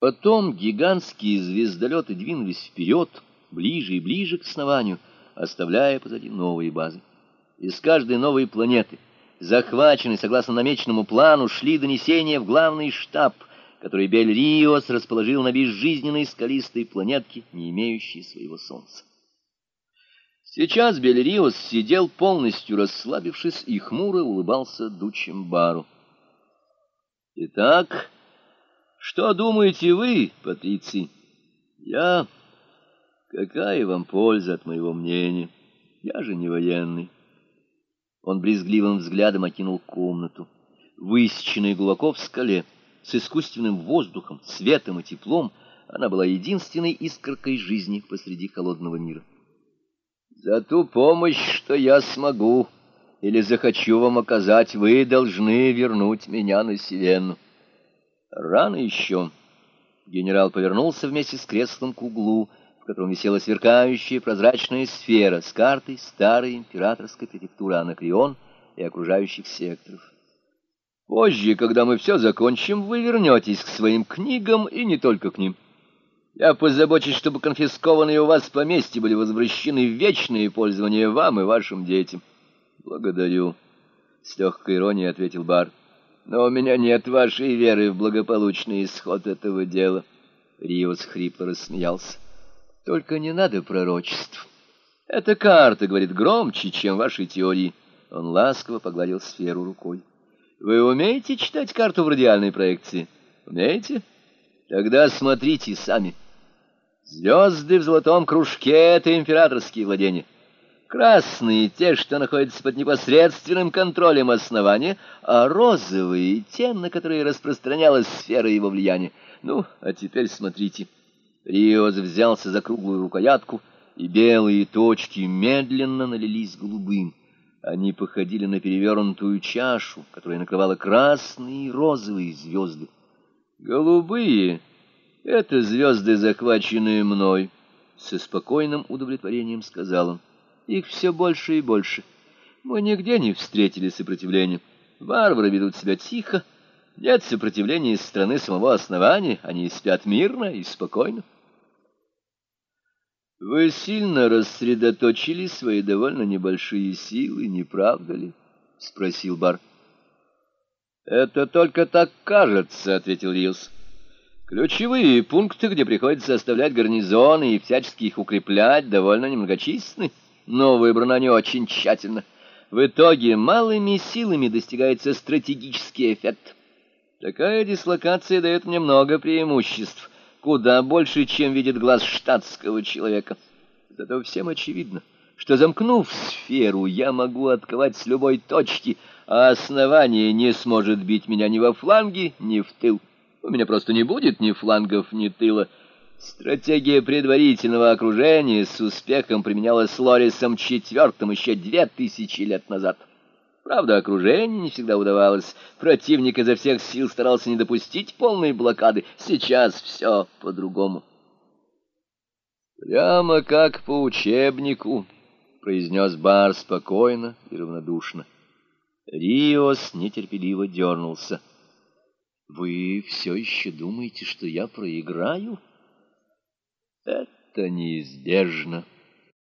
Потом гигантские звездолеты двинулись вперед, ближе и ближе к основанию, оставляя позади новые базы. Из каждой новой планеты, захваченной согласно намеченному плану, шли донесения в главный штаб, который Бель-Риос расположил на безжизненной скалистой планетке, не имеющей своего солнца. Сейчас Бель-Риос сидел полностью расслабившись и хмуро улыбался дучим бару. «Итак...» Что думаете вы, патриции? Я... Какая вам польза от моего мнения? Я же не военный. Он брезгливым взглядом окинул комнату, высеченной глубоко в скале, с искусственным воздухом, светом и теплом, она была единственной искоркой жизни посреди холодного мира. За ту помощь, что я смогу или захочу вам оказать, вы должны вернуть меня на Севенну. Рано еще. Генерал повернулся вместе с креслом к углу, в котором висела сверкающая прозрачная сфера с картой старой императорской префектуры Анакреон и окружающих секторов. Позже, когда мы все закончим, вы вернетесь к своим книгам и не только к ним. Я позабочусь, чтобы конфискованные у вас поместья были возвращены в вечное пользование вам и вашим детям. Благодарю. С легкой иронией ответил Бар. Но у меня нет вашей веры в благополучный исход этого дела. Риос хрипло рассмеялся. Только не надо пророчеств. Эта карта говорит громче, чем ваши теории. Он ласково погладил сферу рукой. Вы умеете читать карту в радиальной проекции? Умеете? Тогда смотрите сами. Звезды в золотом кружке — это императорские владения. Красные — те, что находятся под непосредственным контролем основания, а розовые — те, на которые распространялась сфера его влияния. Ну, а теперь смотрите. Риос взялся за круглую рукоятку, и белые точки медленно налились голубым. Они походили на перевернутую чашу, которая накрывала красные и розовые звезды. Голубые — это звезды, захваченные мной, — со спокойным удовлетворением сказал он. Их все больше и больше. Мы нигде не встретили сопротивления. Варвары ведут себя тихо. Нет сопротивления из страны самого основания. Они спят мирно и спокойно. Вы сильно рассредоточили свои довольно небольшие силы, не правда ли? — спросил Бар. — Это только так кажется, — ответил Рилс. Ключевые пункты, где приходится оставлять гарнизоны и всячески их укреплять, довольно немногочисленны но выбрано не очень тщательно. В итоге малыми силами достигается стратегический эффект. Такая дислокация дает мне много преимуществ, куда больше, чем видит глаз штатского человека. Зато всем очевидно, что, замкнув сферу, я могу отковать с любой точки, а основание не сможет бить меня ни во фланге, ни в тыл. У меня просто не будет ни флангов, ни тыла. Стратегия предварительного окружения с успехом применялась Лорисом IV еще две тысячи лет назад. Правда, окружение не всегда удавалось. Противник изо всех сил старался не допустить полной блокады. Сейчас все по-другому. «Прямо как по учебнику», — произнес Бар спокойно и равнодушно. Риос нетерпеливо дернулся. «Вы все еще думаете, что я проиграю?» Неизбежно.